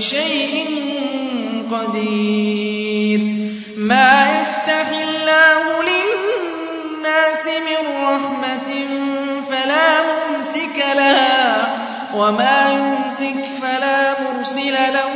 شيء قدير. ما يفتح الله للناس من رحمة فلا ممسك لها وما يمسك فلا مرسل له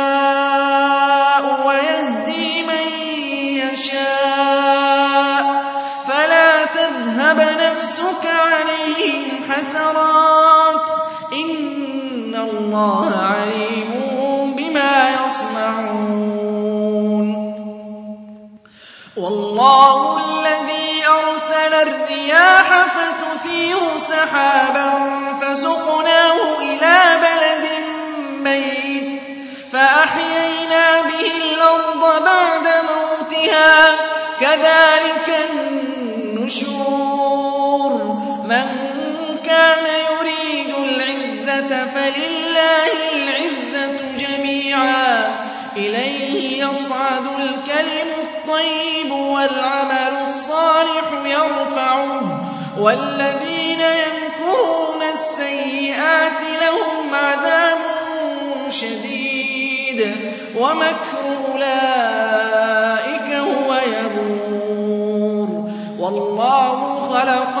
نفسك عليهم حسرات. إن الله عليم بما يصنعون. والله الذي أرسل الرياح فتثير سحابا فسقناه فلله العزة جميعا. إليه يصعد الكلم الطيب والعمل الصالح يرفعه. والذين يمكرون السيئات لهم عذاب شديد. ومكر أولئك هو يبور. والله خلقكم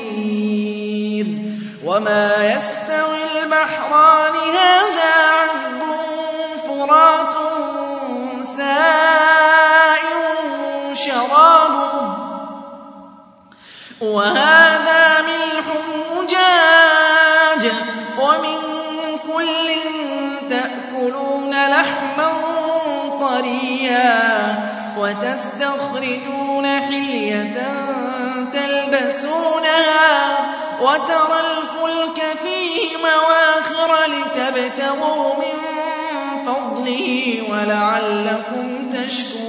وما يستوي البحران هذا عذب فرات سائر شرابه وهذا ملح أجاج ومن كل تأكلون لحما طريا وتستخرجون حلية تلبسونها وترى مواخر لتبتغوا من فضله ولعلكم تشكرون.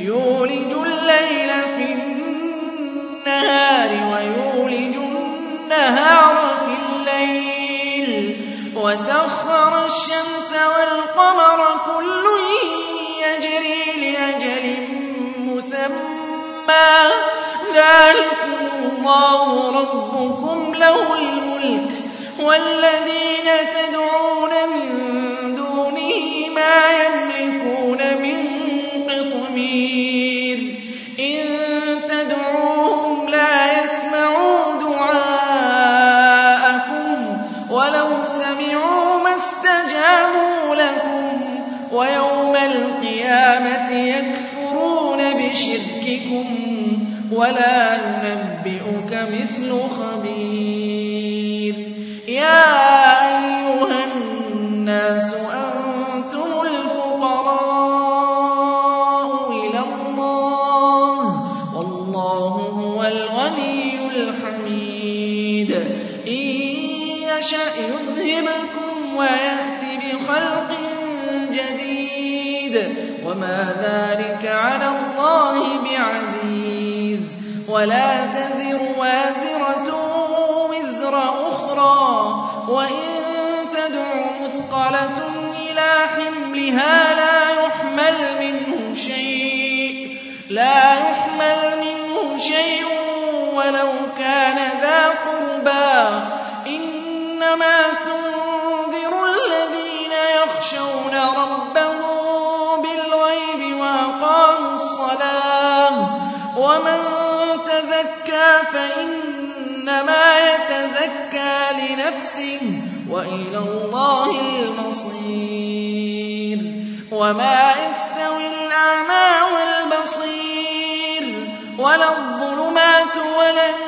يولج الليل في النهار ويولج النهار في الليل. وَسَخَّرَ الشَّمْسَ وَالْقَمَرَ كُلٌّ يَجْرِي لِأَجَلٍ مُّسَمًّى ۚ. ذَٰلِكُمُ اللَّهُ رَبُّكُمْ لَهُ الْمُلْكُ ۚ وَالَّذِينَ تَدْعُونَ وَمَا ذَٰلِكَ عَلَى اللَّهِ بِعَزِيزٍ. وَلَا تَزِرُ وَازِرَةٌ وِزْرَ أُخْرَىٰ ۖ. وَإِن تَدْعُ مُثْقَلَةٌ إِلَىٰ حِمْلِهَا فَإِنَّمَا يَتَزَكَّىٰ لِنَفْسِهِ ۚ وَإِلَى اللَّهِ الْمَصِيرُ. وَمَا يَسْتَوِي الْأَعْمَىٰ وَالْبَصِيرُ وَلَا الظُّلُمَاتُ وَلَا النُّورُ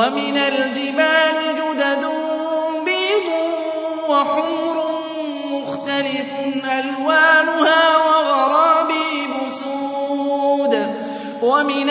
وَمِنَ الْجِبَالِ جُدَدٌ بِيضٌ وَحُمْرٌ مُّخْتَلِفٌ أَلْوَانُهَا وَغَرَابِيبُ سُودٌ ۗ. وَمِنَ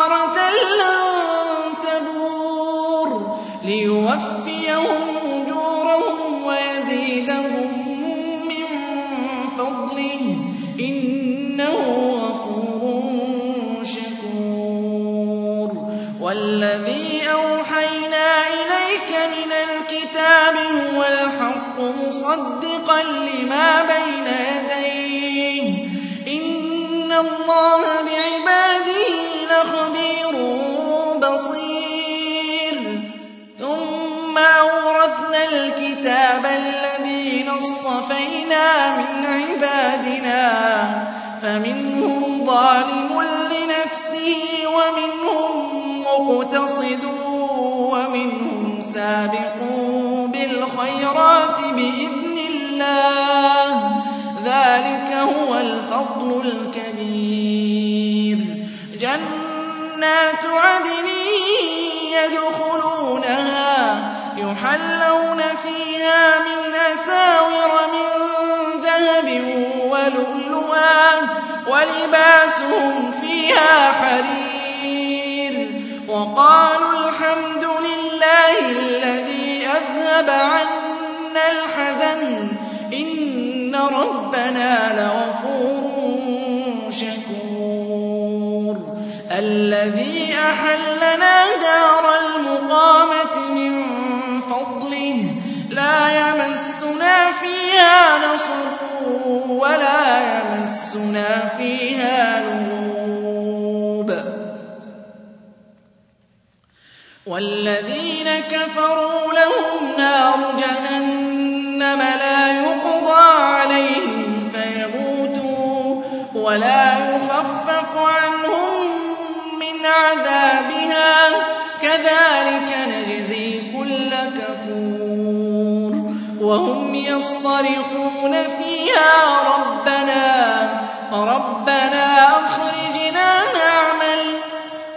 لِيُوَفِّيَهُمْ أُجُورَهُمْ وَيَزِيدَهُم مِّن فَضْلِهِ ۚ. إِنَّهُ غَفُورٌ شَكُورٌ. وَالَّذِي أَوْحَيْنَا إِلَيْكَ مِنَ الْكِتَابِ هُوَ الْحَقُّ مُصَدِّقًا لِّمَا بَيْنَ يَدَيْهِ ۗ. إِنَّ اللَّهَ فَمِنْهُمْ ظَالِمٌ لِّنَفْسِهِ وَمِنْهُم مُّقْتَصِدٌ وَمِنْهُمْ سَابِقٌ بِالْخَيْرَاتِ بِإِذْنِ اللَّهِ ۚ. ذَٰلِكَ هُوَ الْفَضْلُ الْكَبِيرُ. جَنَّاتُ عَدْنٍ يَدْخُلُونَهَا يُحَلَّوْنَ وَلِبَاسُهُمْ فِيهَا حَرِيرٌ وَقَالُوا الْحَمْدُ لِلَّهِ الَّذِي أَذْهَبَ عَنَّا الْحَزَنَ ۖ إِنَّ رَبَّنَا لَغَفُورٌ شَكُورٌ الَّذِي أَحَلَّنَا دَارَ الْمُقَامَةِ مِن فَضْلِهِ لَا يَمَسُّنَا فِيهَا نَصَبٌ وَلَا يَمَسُّنَا فِيهَا لُغُوبٌ وَالَّذِينَ كَفَرُوا لَهُمْ نَارُ جَهَنَّمَ لَا يُقْضَىٰ عَلَيْهِمْ فَيَمُوتُوا وَلَا يُخَفَّفُ عَنْهُم مِّنْ عَذَابِهَا ۚ. كَذَٰلِكَ وَهُمْ يَصْطَرِخُونَ فِيهَا رَبَّنَا رَبَّنَا أَخْرِجْنَا نَعْمَلْ.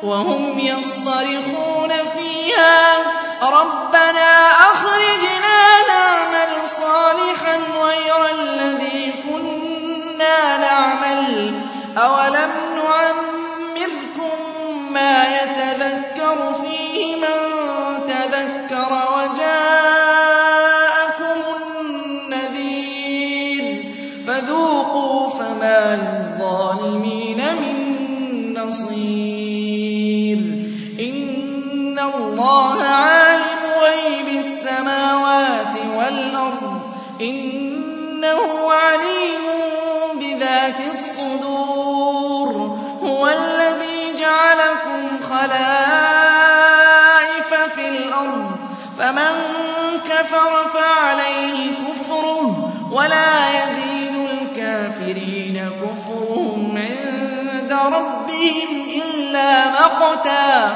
وَهُمْ يَصْطَرِخُونَ فِيهَا رَبَّنَا أَخْرِجْنَا نَعْمَلْ صَالِحًا غَيْرَ الَّذِي كُنَّا نَعْمَلُ. أَوَلَمْ نُعَمِّرْكُم مَّا يَتَذَكَّرُ فِيهِ مَن جَعَلَكُمْ خَلَائِفَ فِي الْأَرْضِ ۚ فَمَن كَفَرَ فَعَلَيْهِ كُفْرُهُ ۖ وَلَا يَزِيدُ الْكَافِرِينَ كُفْرُهُمْ عِندَ رَبِّهِمْ إِلَّا مَقْتًا ۖ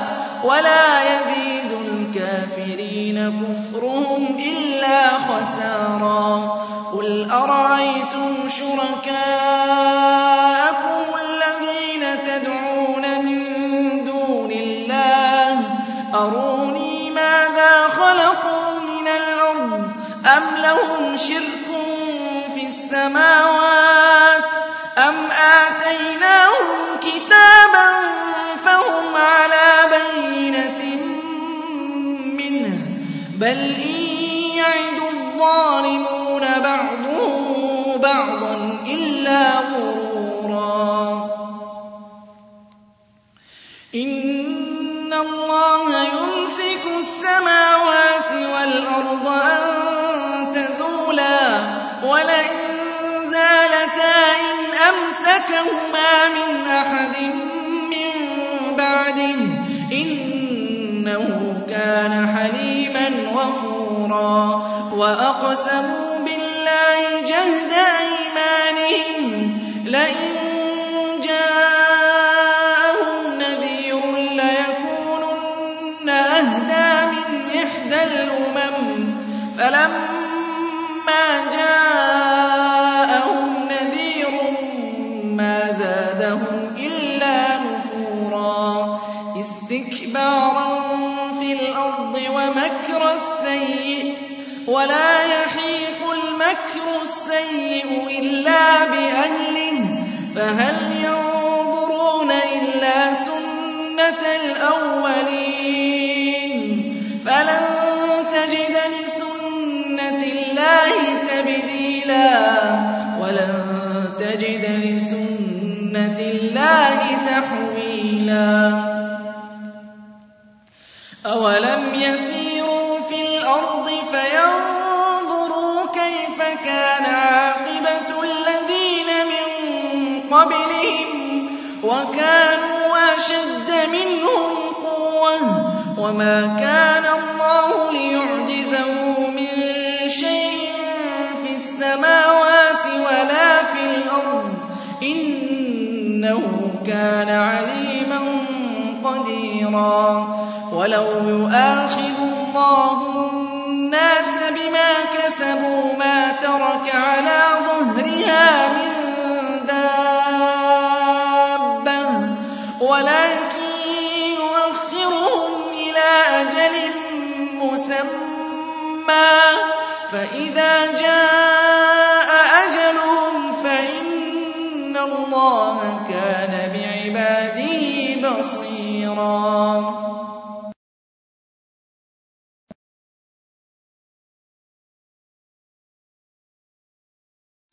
وَلَا يَزِيدُ الْكَافِرِينَ كُفْرُهُمْ إِلَّا خَسَارًا. قُلْ أَرَأَيْتُمْ شُرَكَاءَكُمُ السَّمَاوَاتِ أَمْ آتَيْنَاهُمْ كِتَابًا فَهُمْ عَلَىٰ بَيِّنَةٍ مِّنْهُ ۚ بَلْ إِن يَعِدُ الظَّالِمُونَ وَأَقْسَمُوا بِاللَّهِ جَهْدَ أَيْمَانِهِمْ لَئِن السَّيِّئُ إِلَّا بِأَهْلِهِ ۚ قَبْلِهِمْ وَكَانُوا أَشَدَّ مِنْهُمْ قُوَّةً ۚ وَمَا كَانَ اللَّهُ لِيُعْجِزَهُ مِن شَيْءٍ فِي السَّمَاوَاتِ وَلَا فِي الْأَرْضِ ۚ. إِنَّهُ كَانَ عَلِيمًا قَدِيرًا. وَلَوْ يُؤَاخِذُ اللَّهُ النَّاسَ بِمَا كَسَبُوا مَا تَرَكَ عَلَىٰ ظَهْرِهَا فَإِذَا جَاءَ